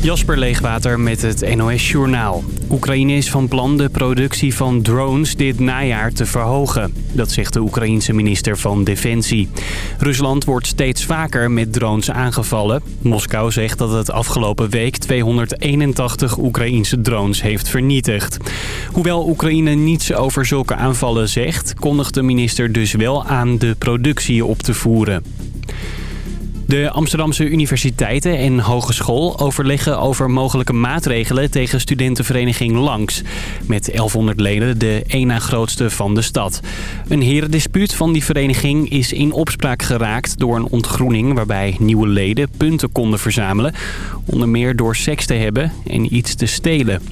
Jasper Leegwater met het NOS Journaal. Oekraïne is van plan de productie van drones dit najaar te verhogen. Dat zegt de Oekraïense minister van Defensie. Rusland wordt steeds vaker met drones aangevallen. Moskou zegt dat het afgelopen week 281 Oekraïense drones heeft vernietigd. Hoewel Oekraïne niets over zulke aanvallen zegt... kondigt de minister dus wel aan de productie op te voeren. De Amsterdamse universiteiten en hogeschool overleggen over mogelijke maatregelen tegen studentenvereniging Langs. Met 1100 leden de één na grootste van de stad. Een herendispuut van die vereniging is in opspraak geraakt door een ontgroening waarbij nieuwe leden punten konden verzamelen. Onder meer door seks te hebben en iets te stelen.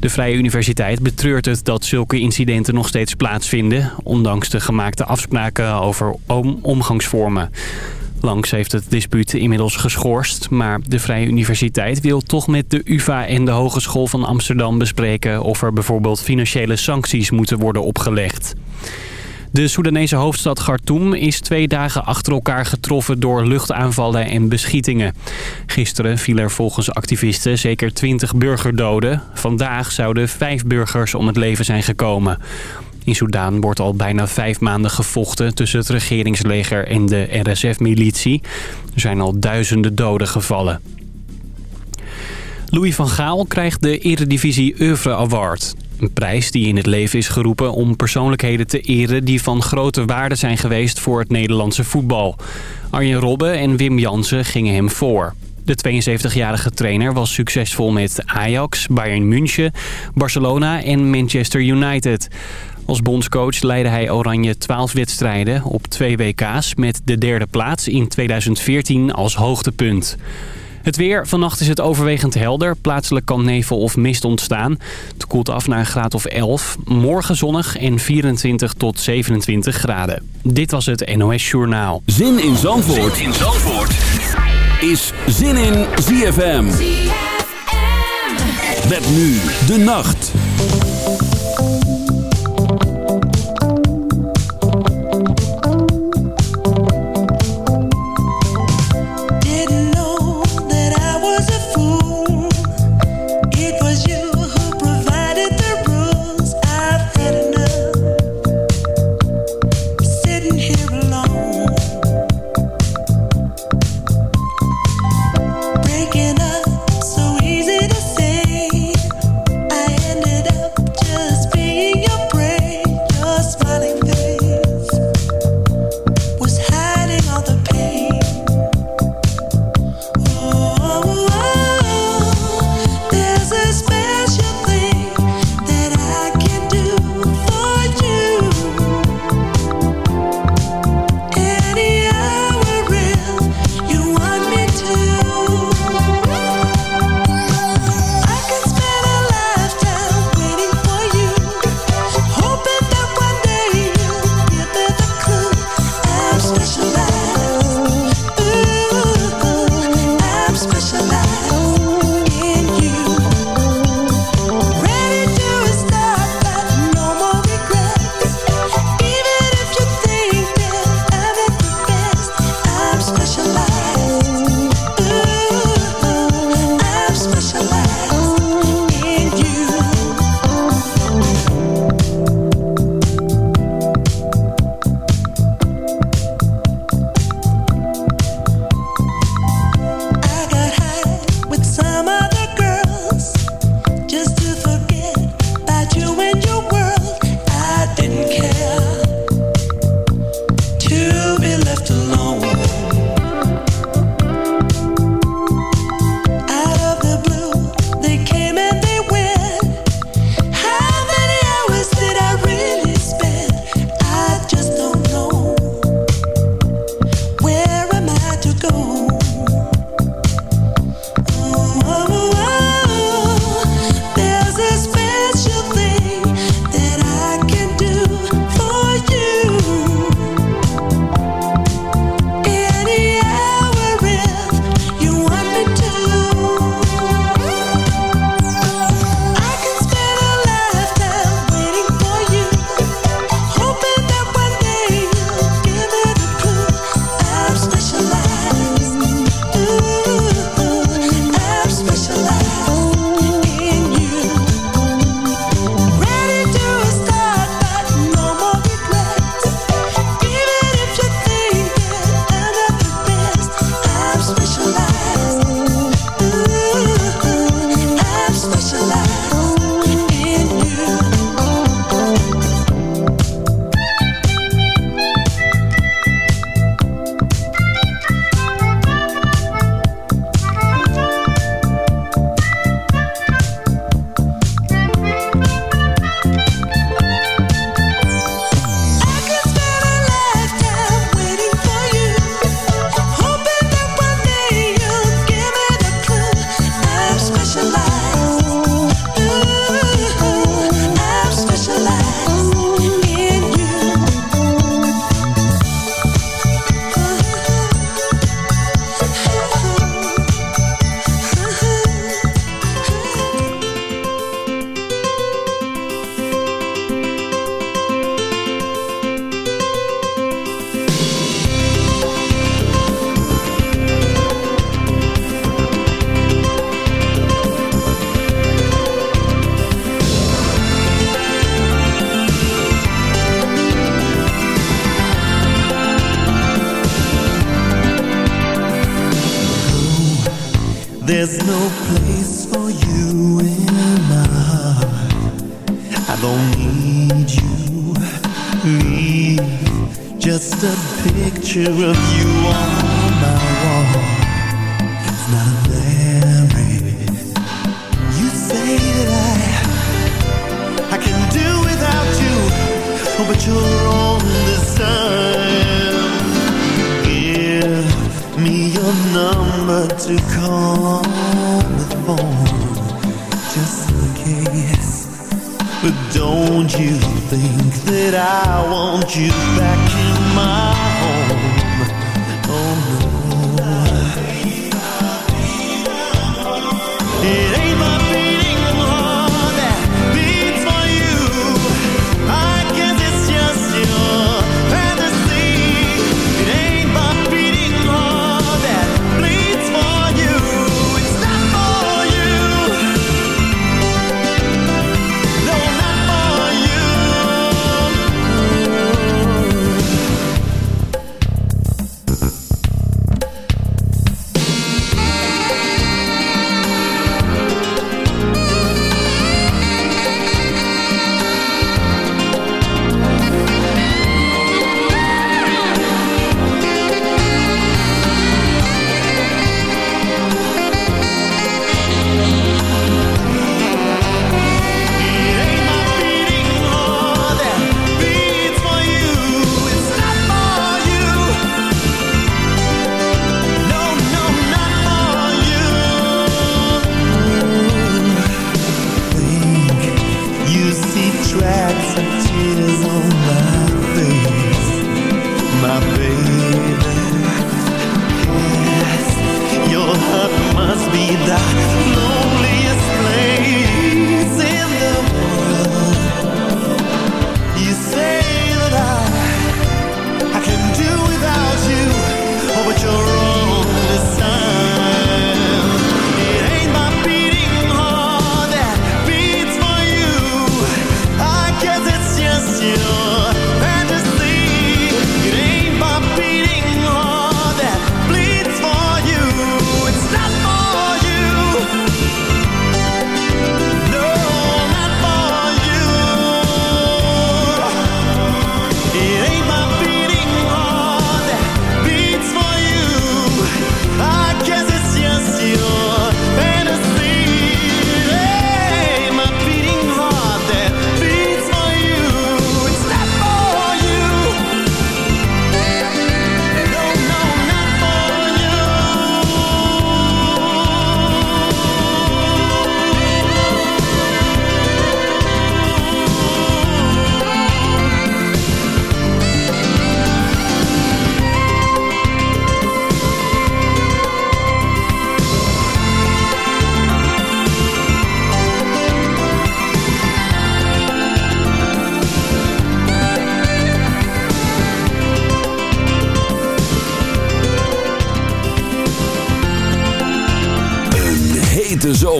De Vrije Universiteit betreurt het dat zulke incidenten nog steeds plaatsvinden... ondanks de gemaakte afspraken over omgangsvormen. Langs heeft het dispuut inmiddels geschorst, maar de Vrije Universiteit wil toch met de UvA en de Hogeschool van Amsterdam bespreken of er bijvoorbeeld financiële sancties moeten worden opgelegd. De Soedanese hoofdstad Khartoum is twee dagen achter elkaar getroffen door luchtaanvallen en beschietingen. Gisteren vielen er volgens activisten zeker 20 burgerdoden. Vandaag zouden vijf burgers om het leven zijn gekomen. In Soedan wordt al bijna vijf maanden gevochten tussen het regeringsleger en de RSF-militie. Er zijn al duizenden doden gevallen. Louis van Gaal krijgt de Eredivisie Oeuvre Award. Een prijs die in het leven is geroepen om persoonlijkheden te eren... die van grote waarde zijn geweest voor het Nederlandse voetbal. Arjen Robben en Wim Jansen gingen hem voor. De 72-jarige trainer was succesvol met Ajax, Bayern München, Barcelona en Manchester United. Als bondscoach leidde hij Oranje 12 wedstrijden op twee WK's... met de derde plaats in 2014 als hoogtepunt. Het weer. Vannacht is het overwegend helder. Plaatselijk kan nevel of mist ontstaan. Het koelt af naar een graad of 11. Morgen zonnig en 24 tot 27 graden. Dit was het NOS Journaal. Zin in Zandvoort, zin in Zandvoort. is Zin in ZFM. ZFM. Met nu de nacht.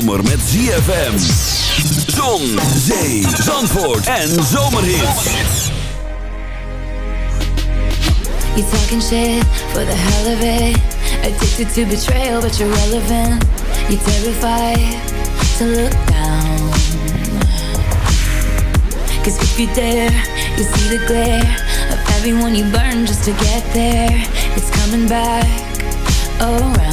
Zomer met ZFM. Zon, zee, zandvoort en zomerhit. You talking shit for the hell of it. Addicted to betrayal, but you're relevant. You're terrified to look down. Cause if you dare, you see the glare of everyone you burn just to get there. It's coming back around.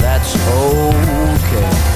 that's okay.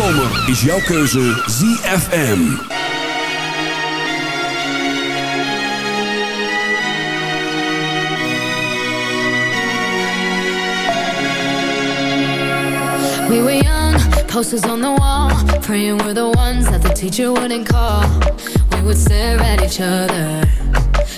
zomer is jouw keuze ZFM. We were young, posters on the wall, praying we're the ones that the teacher wouldn't call. We would stare at each other,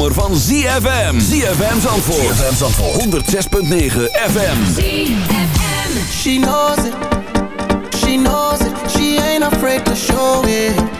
zomer van ZFM. ZFM Zandvoort. ZFM Zandvoort. 106.9 FM. ZFM. She knows it. She knows it. She ain't afraid to show it.